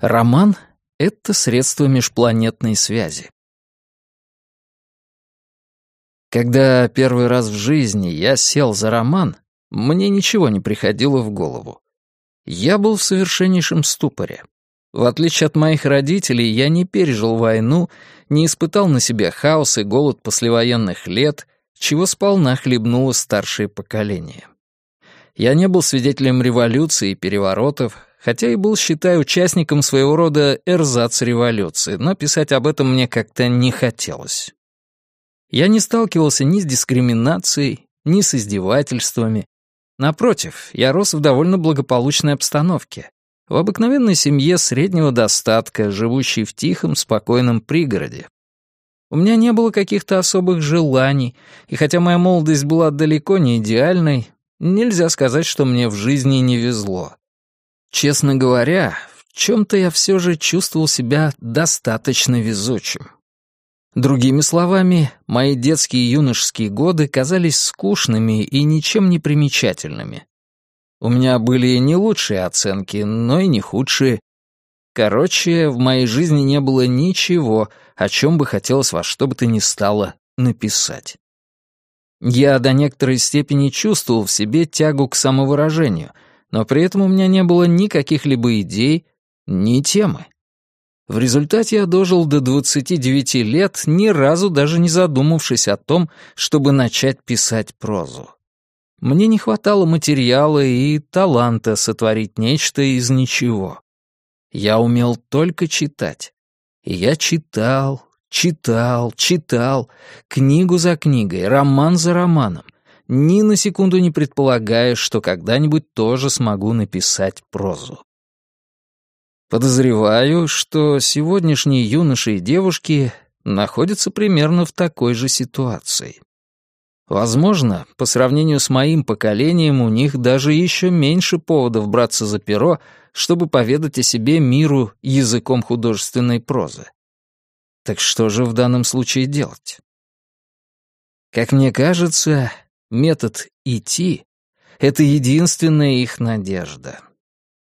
Роман — это средство межпланетной связи. Когда первый раз в жизни я сел за роман, мне ничего не приходило в голову. Я был в совершеннейшем ступоре. В отличие от моих родителей, я не пережил войну, не испытал на себе хаос и голод послевоенных лет, чего сполна хлебнуло старшее поколение. Я не был свидетелем революции и переворотов, хотя и был, считай, участником своего рода эрзац-революции, но писать об этом мне как-то не хотелось. Я не сталкивался ни с дискриминацией, ни с издевательствами. Напротив, я рос в довольно благополучной обстановке, в обыкновенной семье среднего достатка, живущей в тихом, спокойном пригороде. У меня не было каких-то особых желаний, и хотя моя молодость была далеко не идеальной, нельзя сказать, что мне в жизни не везло. Честно говоря, в чем-то я все же чувствовал себя достаточно везучим. Другими словами, мои детские и юношеские годы казались скучными и ничем не примечательными. У меня были не лучшие оценки, но и не худшие. Короче, в моей жизни не было ничего, о чем бы хотелось во что бы то ни стало написать. Я до некоторой степени чувствовал в себе тягу к самовыражению, но при этом у меня не было никаких либо идей, ни темы. В результате я дожил до 29 лет, ни разу даже не задумавшись о том, чтобы начать писать прозу. Мне не хватало материала и таланта сотворить нечто из ничего. Я умел только читать. И я читал, читал, читал, книгу за книгой, роман за романом, ни на секунду не предполагая, что когда-нибудь тоже смогу написать прозу. Подозреваю, что сегодняшние юноши и девушки находятся примерно в такой же ситуации. Возможно, по сравнению с моим поколением у них даже еще меньше поводов браться за перо, чтобы поведать о себе миру языком художественной прозы. Так что же в данном случае делать? Как мне кажется, метод «идти» — это единственная их надежда.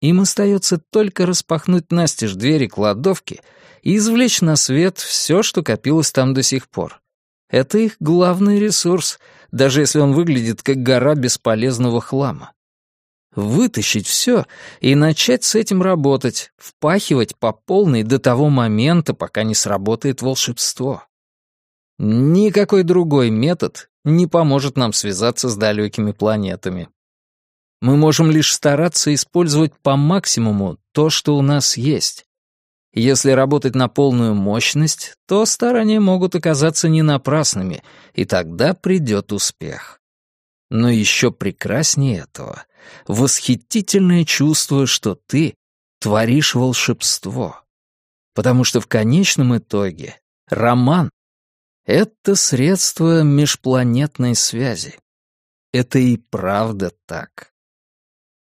Им остается только распахнуть настежь двери кладовки и извлечь на свет все, что копилось там до сих пор. Это их главный ресурс, даже если он выглядит как гора бесполезного хлама. Вытащить все и начать с этим работать, впахивать по полной до того момента, пока не сработает волшебство. Никакой другой метод не поможет нам связаться с далекими планетами. Мы можем лишь стараться использовать по максимуму то, что у нас есть, если работать на полную мощность, то старания могут оказаться не напрасными, и тогда придет успех. Но еще прекраснее этого — восхитительное чувство, что ты творишь волшебство. Потому что в конечном итоге роман — это средство межпланетной связи. Это и правда так.